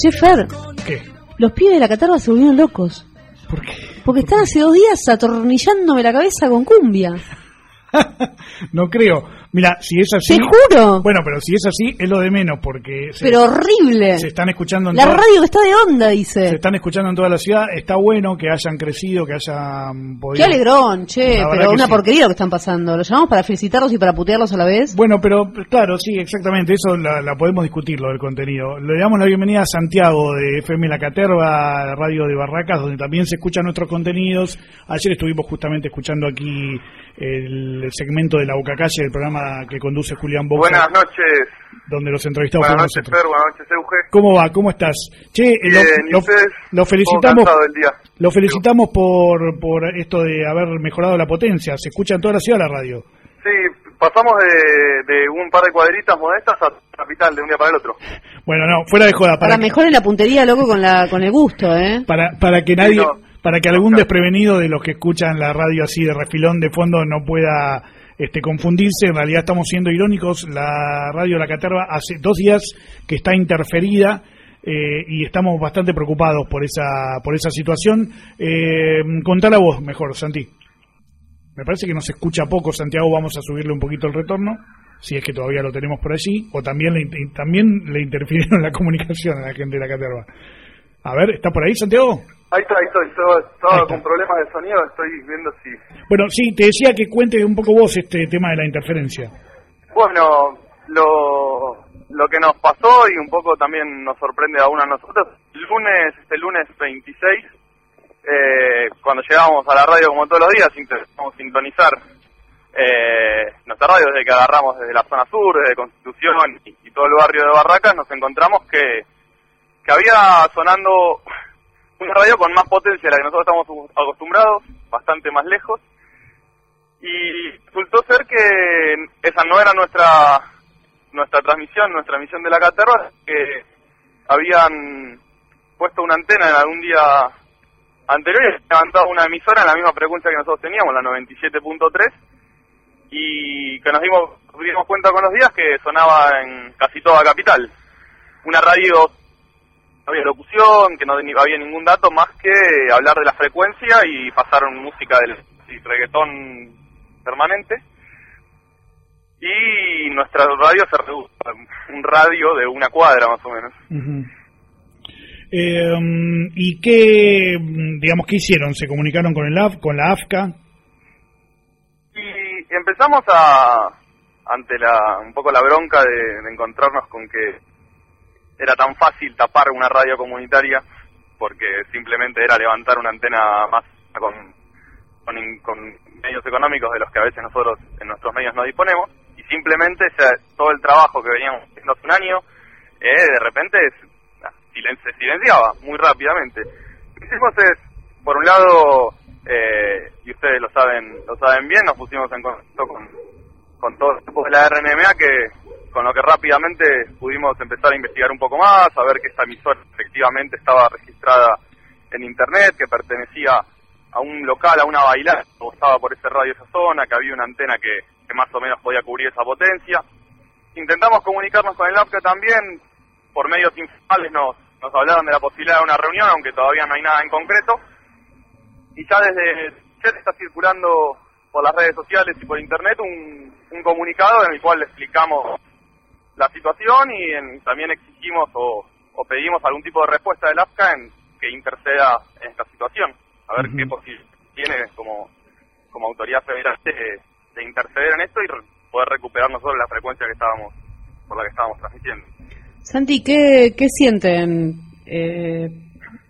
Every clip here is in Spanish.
Che, Fer, ¿Qué? los pibes de la catarba se volvieron locos. ¿Por qué? Porque están hace dos días atornillándome la cabeza con cumbia. no creo. Mira, si es así. Te juro. Bueno, pero si es así, es lo de menos, porque se, Pero horrible. se están escuchando en La toda- radio está de onda, se dice. están escuchando en toda la ciudad. Está bueno que hayan crecido, que hayan Qué podido. alegrón, che, pero una sí. porquería lo que están pasando. ¿Lo llamamos para felicitarlos y para putearlos a la vez? Bueno, pero claro, sí, exactamente, eso la, la podemos discutir, lo del contenido. Le damos la bienvenida a Santiago de FM La Caterva, Radio de Barracas, donde también se escuchan nuestros contenidos. Ayer estuvimos justamente escuchando aquí el segmento de la Boca Calle, el programa que conduce Julián Boca, Buenas noches. donde los entrevistados Buenas noches, nosotros. Fer. Buenas noches, Euge. ¿Cómo va? ¿Cómo estás? Che, eh, Bien, ¿y lo, ustedes? lo felicitamos, día. lo felicitamos por, por esto de haber mejorado la potencia. Se escucha en toda la ciudad la radio. Sí, pasamos de, de un par de cuadritas modestas a capital de un día para el otro. Bueno, no, fuera de joda. Para Para, mejor en la puntería, loco, con la con el gusto, ¿eh? para, para que nadie, no. para que algún desprevenido de los que escuchan la radio así de refilón de fondo no pueda este, confundirse, en realidad estamos siendo irónicos, la radio La Caterva hace dos días que está interferida eh, y estamos bastante preocupados por esa, por esa situación. Eh, contala vos mejor, Santi. Me parece que nos escucha poco, Santiago, vamos a subirle un poquito el retorno, si es que todavía lo tenemos por allí, o también le, también le interfirieron la comunicación a la gente de la Caterva. A ver, ¿está por ahí, Santiago? Ahí está, ahí estoy. Estaba, con problemas de sonido. Estoy viendo si. Bueno, sí, te decía que cuente un poco vos este tema de la interferencia. Bueno, lo, lo que nos pasó y un poco también nos sorprende a uno a nosotros. El lunes, este lunes 26, eh, cuando llegamos a la radio como todos los días, intentamos sintonizar eh, nuestra radio desde que agarramos desde la zona sur, desde Constitución y, y todo el barrio de Barracas, nos encontramos que, que había sonando una radio con más potencia a la que nosotros estamos acostumbrados, bastante más lejos, y resultó ser que esa no era nuestra nuestra transmisión, nuestra misión de la Caterva, que habían puesto una antena en algún día anterior y levantado una emisora en la misma frecuencia que nosotros teníamos, la 97.3, y que nos dimos, dimos cuenta con los días que sonaba en casi toda capital. Una radio no había locución, que no había ningún dato más que hablar de la frecuencia y pasar música del y reggaetón permanente. Y nuestra radio se redujo a un radio de una cuadra más o menos. Eh, ¿Y qué, digamos, qué hicieron? ¿Se comunicaron con el AF, con la AFCA? Y empezamos a, ante la, un poco la bronca de, de encontrarnos con que era tan fácil tapar una radio comunitaria porque simplemente era levantar una antena más con, con, medios económicos de los que a veces nosotros en nuestros medios no disponemos y simplemente o todo el trabajo que veníamos haciendo hace un año eh, de repente ah, se silenciaba muy rápidamente. Lo que hicimos es, por un lado, eh, y ustedes lo saben lo saben bien, nos pusimos en contacto con, con todo el equipo de la RNMA que con lo que rápidamente pudimos empezar a investigar un poco más, a ver que esta emisora efectivamente estaba registrada en internet, que pertenecía a un local, a una bailar, o estaba por ese radio esa zona, que había una antena que, que más o menos podía cubrir esa potencia. Intentamos comunicarnos con el APCA también, por medios informales nos, hablaron de la posibilidad de una reunión, aunque todavía no hay nada en concreto. Y ya desde ayer está circulando por las redes sociales y por internet un, un comunicado en el cual le explicamos la situación y en- también exigimos o, o pedimos algún tipo de respuesta del AFCA en que interceda en esta situación. A ver qué posibilidad tiene como, como autoridad federal de, de interceder en esto y re- poder recuperar nosotros la frecuencia que estábamos por la que estábamos transmitiendo. Santi, ¿qué, qué sienten eh,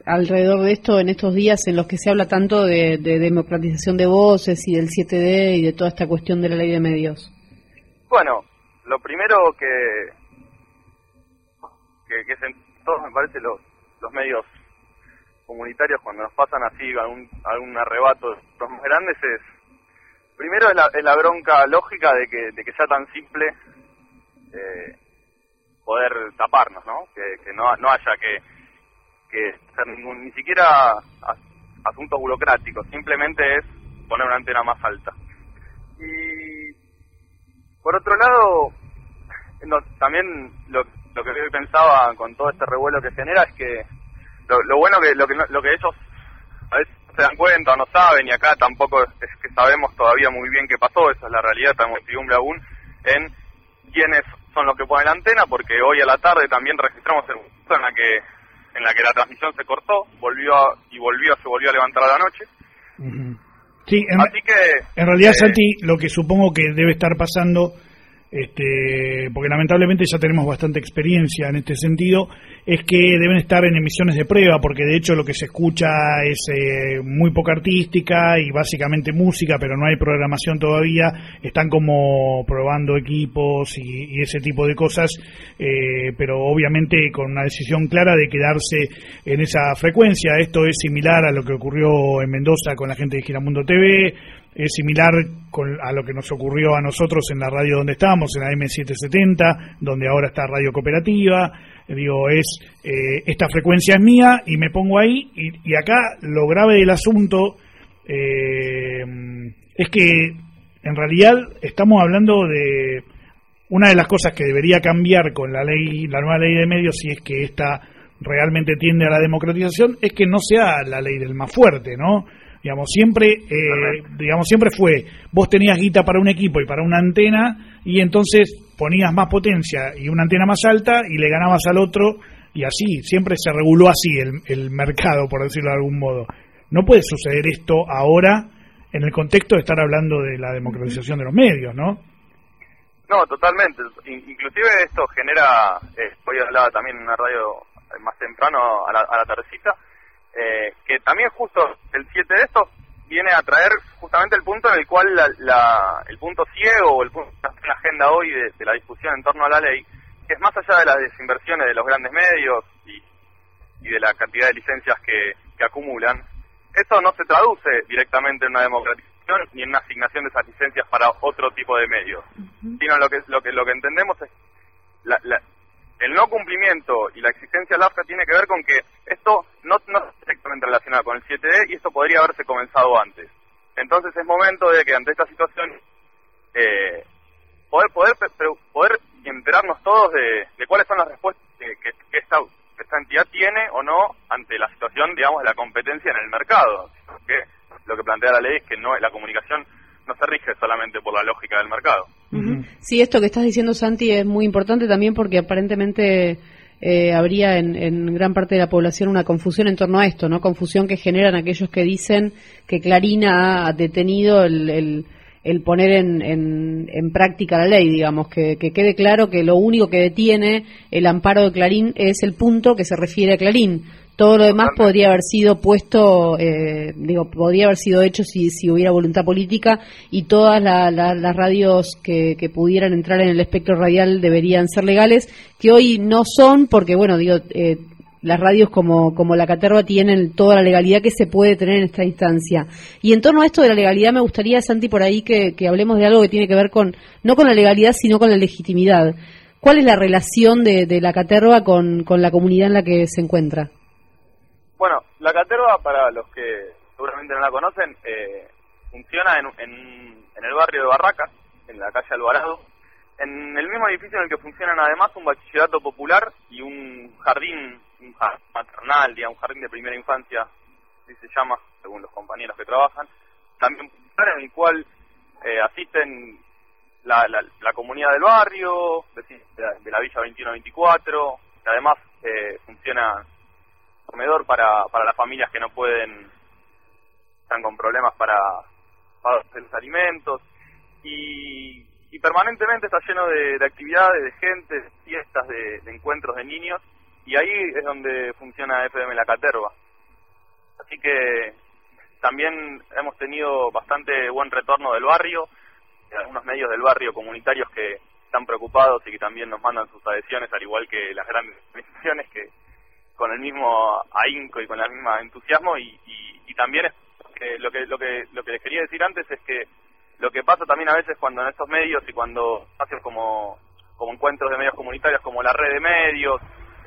alrededor de esto en estos días en los que se habla tanto de, de democratización de voces y del 7D y de toda esta cuestión de la ley de medios? Bueno, lo primero que que, que sen- todos me parece los, los medios comunitarios cuando nos pasan así algún, algún arrebato los más grandes es primero es la, es la bronca lógica de que, de que sea tan simple eh, poder taparnos, ¿no? Que, no, no haya que, que hacer ningún, ni siquiera as- asuntos burocráticos, simplemente es poner una antena más alta. Y por otro lado, no, también lo, lo que yo pensaba con todo este revuelo que genera es que lo, bueno que lo que lo que ellos a veces se dan cuenta o no saben y acá tampoco es, que sabemos todavía muy bien qué pasó, esa es la realidad, estamos en aún en quiénes son los que ponen la antena porque hoy a la tarde también registramos el en la que en la que la transmisión se cortó, volvió y volvió se volvió a levantar a la noche. Sí, en, Así que en realidad eh, Santi lo que supongo que debe estar pasando este, porque lamentablemente ya tenemos bastante experiencia en este sentido, es que deben estar en emisiones de prueba, porque de hecho lo que se escucha es eh, muy poca artística y básicamente música, pero no hay programación todavía, están como probando equipos y, ese tipo de cosas, eh, pero obviamente con una decisión clara de quedarse en esa frecuencia. Esto es similar a lo que ocurrió en Mendoza con la gente de Giramundo TV, es similar a lo que nos ocurrió a nosotros en la radio donde estábamos, en la M770, donde ahora está Radio Cooperativa. Digo, es eh, esta frecuencia es mía y me pongo ahí. Y, acá lo grave del asunto eh, es que en realidad estamos hablando de una de las cosas que debería cambiar con la ley, la nueva ley de medios, si es que esta realmente tiende a la democratización, es que no sea la ley del más fuerte, ¿no? Digamos, siempre, eh, digamos, siempre fue, vos tenías guita para un equipo y para una antena y entonces ponías más potencia y una antena más alta y le ganabas al otro y así, siempre se reguló así el, el mercado, por decirlo de algún modo. No puede suceder esto ahora en el contexto de estar hablando de la democratización de los medios, ¿no? No, totalmente. Inclusive esto genera, eh, hoy hablaba también en una radio más temprano a la, a la tardecita, eh, que también justo el 7 de estos viene a traer justamente el punto en el cual la, el punto ciego o el punto en la agenda hoy de, la discusión en torno a la ley, que es más allá de las desinversiones de los grandes medios y, de la cantidad de licencias que, acumulan, eso no se traduce directamente en una democratización ni en una asignación de esas licencias para otro tipo de medios, sino lo que, lo que, lo que entendemos es la, el no cumplimiento y la existencia del AFCA tiene que ver con que esto no, no relacionado con el 7D y esto podría haberse comenzado antes. Entonces es momento de que ante esta situación eh, poder, poder, poder enterarnos todos de, cuáles son las respuestas que, esta, esta entidad tiene o no ante la situación, digamos, de la competencia en el mercado. Que lo que plantea la ley es que no la comunicación no se rige solamente por la lógica del mercado. Sí, esto que estás diciendo, Santi, es muy importante también porque aparentemente eh, habría en, gran parte de la población una confusión en torno a esto, ¿no? Confusión que generan aquellos que dicen que Clarín ha detenido el, el, poner en, en, práctica la ley, digamos, que, que, quede claro que lo único que detiene el amparo de Clarín es el punto que se refiere a Clarín todo lo demás podría haber sido puesto, eh, digo, podría haber sido hecho si, si hubiera voluntad política y todas las radios que, pudieran entrar en el espectro radial deberían ser legales, que hoy no son porque, bueno, digo, eh, las radios como, como la Caterva tienen toda la legalidad que se puede tener en esta instancia. Y en torno a esto de la legalidad me gustaría, Santi, por ahí que, hablemos de algo que tiene que ver con, no con la legalidad, sino con la legitimidad. ¿Cuál es la relación de, de la Caterva con, con la comunidad en la que se encuentra? Bueno, la Caterva, para los que seguramente no la conocen, eh, funciona en, en, el barrio de Barracas, en la calle Alvarado, en el mismo edificio en el que funcionan además un bachillerato popular y un jardín, un jardín maternal, digamos, un jardín de primera infancia, así se llama, según los compañeros que trabajan, también en el cual eh, asisten la, la, comunidad del barrio, de, de la Villa 2124, que además eh, funciona comedor para, para las familias que no pueden, están con problemas para pagar los alimentos y, y permanentemente está lleno de, actividades, de gente, de fiestas, de, encuentros de niños y ahí es donde funciona FM La Caterva. Así que también hemos tenido bastante buen retorno del barrio, de algunos medios del barrio comunitarios que están preocupados y que también nos mandan sus adhesiones, al igual que las grandes con el mismo ahínco y con el mismo entusiasmo y, y, también lo que lo que lo que les quería decir antes es que lo que pasa también a veces cuando en estos medios y cuando hacen como como encuentros de medios comunitarios como la red de medios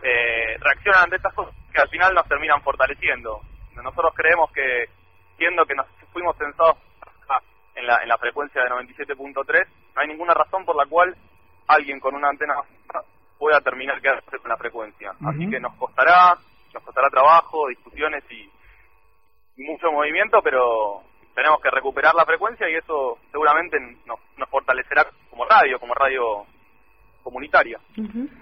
eh, reaccionan ante estas cosas que al final nos terminan fortaleciendo. Nosotros creemos que siendo que nos fuimos pensados en la, en la frecuencia de 97.3 no hay ninguna razón por la cual alguien con una antena pueda terminar quedarse con la frecuencia. Así que nos costará, nos costará trabajo, discusiones y, mucho movimiento, pero tenemos que recuperar la frecuencia y eso seguramente nos, nos fortalecerá como radio, como radio comunitaria.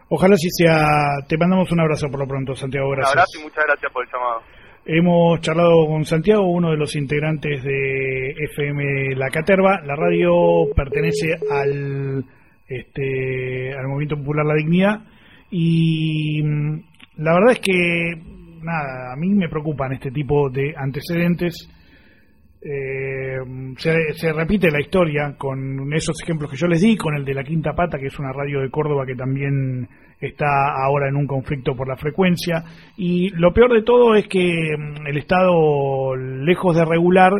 Ojalá si sea. Te mandamos un abrazo por lo pronto, Santiago. Gracias. Un abrazo y muchas gracias por el llamado. Hemos charlado con Santiago, uno de los integrantes de FM La Caterva. La radio pertenece al, este, al Movimiento Popular La Dignidad y mm, la verdad es que, nada, a mí me preocupan este tipo de antecedentes eh, se, repite la historia con esos ejemplos que yo les di, con el de la Quinta Pata, que es una radio de Córdoba que también está ahora en un conflicto por la frecuencia. Y lo peor de todo es que mm, el Estado, lejos de regular,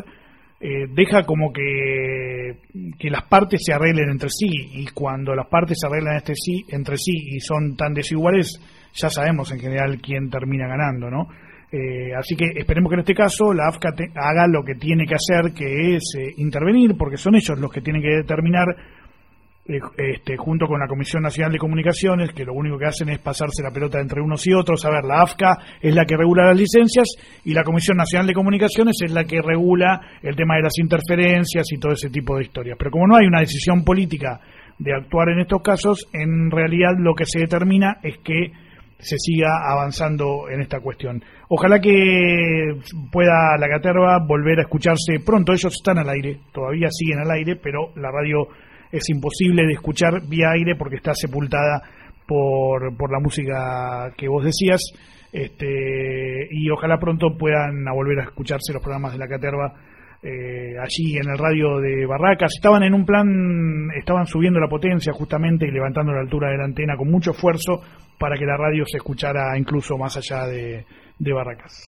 eh, deja como que, que las partes se arreglen entre sí. Y cuando las partes se arreglan entre sí, entre sí y son tan desiguales, ya sabemos en general quién termina ganando, ¿no? Eh, así que esperemos que en este caso la AFCA haga lo que tiene que hacer, que es eh, intervenir, porque son ellos los que tienen que determinar, eh, este, junto con la Comisión Nacional de Comunicaciones, que lo único que hacen es pasarse la pelota entre unos y otros. A ver, la AFCA es la que regula las licencias y la Comisión Nacional de Comunicaciones es la que regula el tema de las interferencias y todo ese tipo de historias. Pero como no hay una decisión política de actuar en estos casos, en realidad lo que se determina es que se siga avanzando en esta cuestión. Ojalá que pueda la Caterva volver a escucharse pronto. Ellos están al aire, todavía siguen al aire, pero la radio es imposible de escuchar vía aire porque está sepultada por, por la música que vos decías. Este, y ojalá pronto puedan volver a escucharse los programas de la Caterva eh, allí en el radio de Barracas. Estaban en un plan, estaban subiendo la potencia justamente y levantando la altura de la antena con mucho esfuerzo para que la radio se escuchara incluso más allá de, de Barracas.